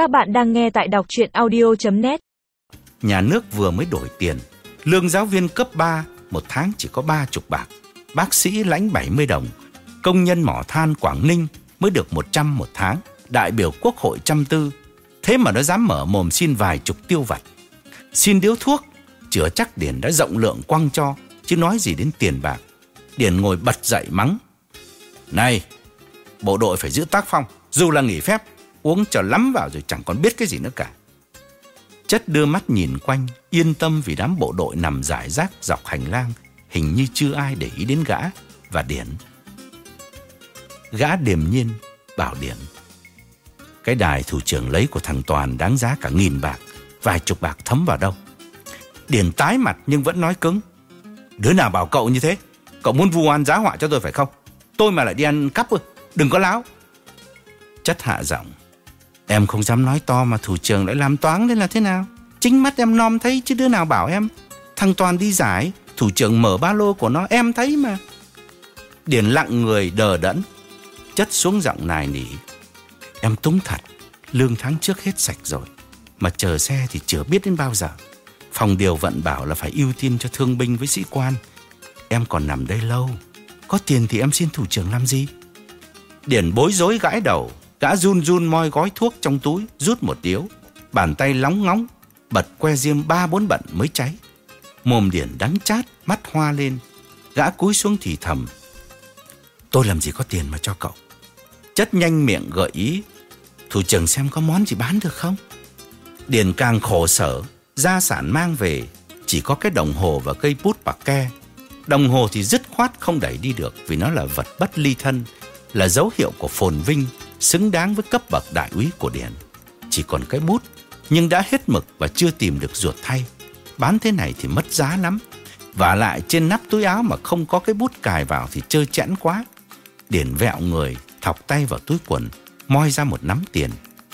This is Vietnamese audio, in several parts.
Các bạn đang nghe tại đọc chuyện audio.net Nhà nước vừa mới đổi tiền. Lương giáo viên cấp 3 Một tháng chỉ có 30 bạc. Bác sĩ lãnh 70 đồng. Công nhân mỏ than Quảng Ninh Mới được 100 một tháng. Đại biểu quốc hội trăm tư. Thế mà nó dám mở mồm xin vài chục tiêu vặt. Xin điếu thuốc, Chữa chắc điển đã rộng lượng quăng cho, Chứ nói gì đến tiền bạc. Điển ngồi bật dậy mắng. Này, Bộ đội phải giữ tác phong, Dù là nghỉ phép. Uống cho lắm vào rồi chẳng còn biết cái gì nữa cả. Chất đưa mắt nhìn quanh, Yên tâm vì đám bộ đội nằm rải rác Dọc hành lang, Hình như chưa ai để ý đến gã Và Điển. Gã điềm nhiên Bảo Điển, Cái đài thủ trưởng lấy của thằng Toàn Đáng giá cả nghìn bạc, Vài chục bạc thấm vào đâu? Điển tái mặt nhưng vẫn nói cứng, Đứa nào bảo cậu như thế? Cậu muốn vu oan giá họa cho tôi phải không? Tôi mà lại đi ăn cắp ư, Đừng có láo. Chất hạ giọng Em không dám nói to mà thủ trưởng lại làm toán nên là thế nào? Chính mắt em nom thấy chứ đứa nào bảo em? Thằng Toàn đi giải, Thủ trưởng mở ba lô của nó, em thấy mà. Điển lặng người đờ đẫn, Chất xuống giọng nài nỉ. Em túng thật, Lương tháng trước hết sạch rồi, Mà chờ xe thì chưa biết đến bao giờ. Phòng điều vận bảo là phải ưu tiên cho thương binh với sĩ quan. Em còn nằm đây lâu, Có tiền thì em xin thủ trưởng làm gì? Điển bối rối gãi đầu. Gã run run moi gói thuốc trong túi, Rút một điếu. Bàn tay lóng ngóng, Bật que diêm ba bốn bận mới cháy. Mồm điển đắng chát, Mắt hoa lên. Gã cúi xuống thì thầm, Tôi làm gì có tiền mà cho cậu? Chất nhanh miệng gợi ý, Thủ trưởng xem có món gì bán được không? Điền càng khổ sở, Gia sản mang về, Chỉ có cái đồng hồ và cây bút bạc ke. Đồng hồ thì dứt khoát không đẩy đi được Vì nó là vật bất ly thân, Là dấu hiệu của phồn vinh. Xứng đáng với cấp bậc đại úy của Điền Chỉ còn cái bút, Nhưng đã hết mực và chưa tìm được ruột thay. Bán thế này thì mất giá lắm. Và lại trên nắp túi áo mà không có cái bút cài vào Thì chơi chẽn quá. Điền vẹo người, Thọc tay vào túi quần, Moi ra một nắm tiền.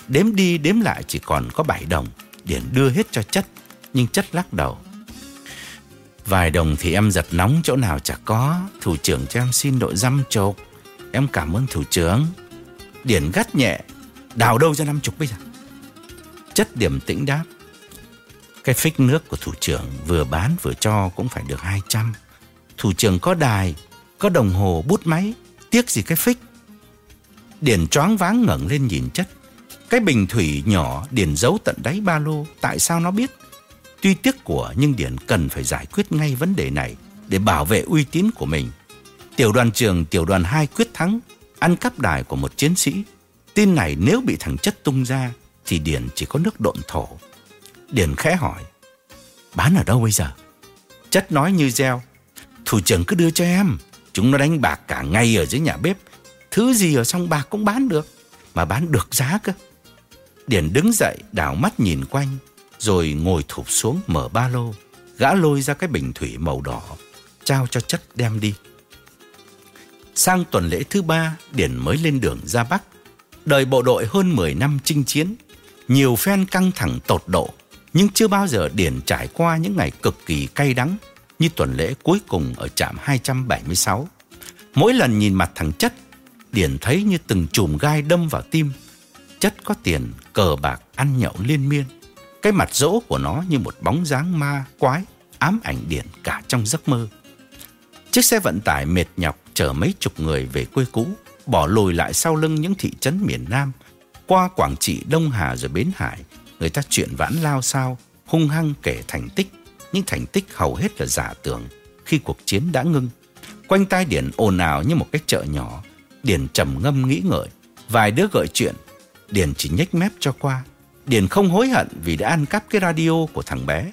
Đếm đi đếm lại chỉ còn có 7 đồng. Điền đưa hết cho chất, Nhưng chất lắc đầu. Vài đồng thì em giật nóng chỗ nào chả có. Thủ trưởng cho em xin độ dăm chục Em cảm ơn thủ trưởng. Điển gắt nhẹ, Đào đâu ra năm chục bây giờ. Chất điểm tĩnh đáp, Cái phích nước của thủ trưởng Vừa bán vừa cho cũng phải được 200 Thủ trưởng có đài, Có đồng hồ, bút máy, Tiếc gì cái phích. Điển choáng váng ngẩng lên nhìn chất, Cái bình thủy nhỏ Điển giấu tận đáy ba lô, Tại sao nó biết? Tuy tiếc của nhưng Điển cần phải giải quyết ngay vấn đề này Để bảo vệ uy tín của mình. Tiểu đoàn trường tiểu đoàn 2 quyết thắng Ăn cắp đài của một chiến sĩ. Tin này nếu bị thằng chất tung ra, Thì Điển chỉ có nước độn thổ. Điền khẽ hỏi, Bán ở đâu bây giờ? Chất nói như gieo Thủ trưởng cứ đưa cho em, Chúng nó đánh bạc cả ngày ở dưới nhà bếp. Thứ gì ở trong bạc cũng bán được, Mà bán được giá cơ. Điền đứng dậy, đảo mắt nhìn quanh, Rồi ngồi thụp xuống mở ba lô, Gã lôi ra cái bình thủy màu đỏ, Trao cho chất đem đi. Sang tuần lễ thứ ba Điển mới lên đường ra Bắc. Đời bộ đội hơn 10 năm chinh chiến Nhiều phen căng thẳng tột độ Nhưng chưa bao giờ Điển trải qua những ngày cực kỳ cay đắng Như tuần lễ cuối cùng ở trạm 276 Mỗi lần nhìn mặt thằng Chất Điển thấy như từng chùm gai đâm vào tim. Chất có tiền, cờ bạc, ăn nhậu liên miên. Cái mặt rỗ của nó như một bóng dáng ma quái Ám ảnh Điển cả trong giấc mơ. Chiếc xe vận tải mệt nhọc chở mấy chục người về quê cũ Bỏ lùi lại sau lưng những thị trấn miền Nam Qua Quảng Trị, Đông Hà rồi Bến Hải. Người ta chuyện vãn lao sao Hung hăng kể thành tích. Nhưng thành tích hầu hết là giả tưởng Khi cuộc chiến đã ngưng. Quanh tai Điển ồn ào như một cái chợ nhỏ. Điển trầm ngâm nghĩ ngợi. Vài đứa gợi chuyện. Điển chỉ nhếch mép cho qua. Điển không hối hận vì đã ăn cắp cái radio của thằng bé.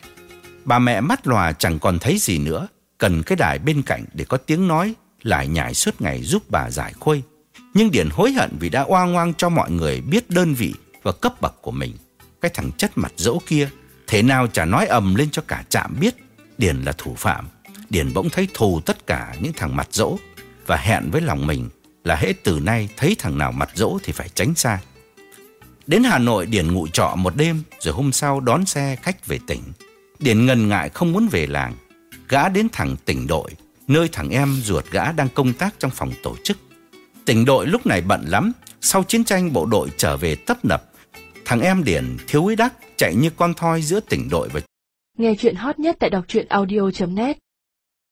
Bà mẹ mắt lòa chẳng còn thấy gì nữa. Cần cái đài bên cạnh để có tiếng nói. Lại nhảy suốt ngày giúp bà giải khuây Nhưng Điển hối hận vì đã oang ngoang cho mọi người biết đơn vị và cấp bậc của mình Cái thằng chất mặt dỗ kia Thế nào chả nói ầm lên cho cả trạm biết Điển là thủ phạm Điển bỗng thấy thù tất cả những thằng mặt dỗ Và hẹn với lòng mình là hết từ nay thấy thằng nào mặt dỗ thì phải tránh xa. Đến Hà Nội Điển ngụ trọ một đêm rồi hôm sau đón xe khách về tỉnh. Điển ngần ngại không muốn về làng. Gã đến thẳng tỉnh đội, nơi thằng em ruột gã đang công tác trong phòng tổ chức. Tỉnh đội lúc này bận lắm, sau chiến tranh bộ đội trở về tấp nập. Thằng em Điển thiếu úy đắc chạy như con thoi giữa tỉnh đội và Nghe chuyện hot nhất tại đọc audio.net